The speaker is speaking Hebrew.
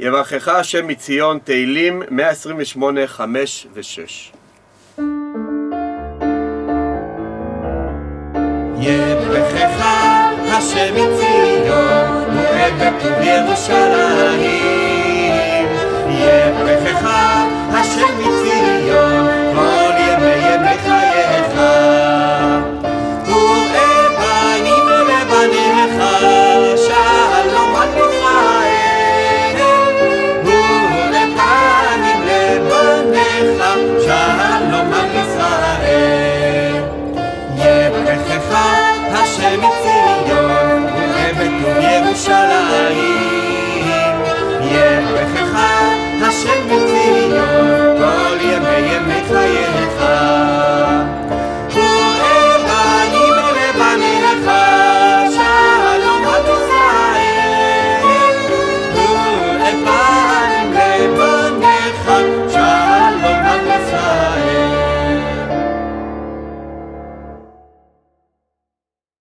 יברכך השם מציון, תהילים 128, 5 ו-6. יברכך השם מציון, ובטוב ירושלים.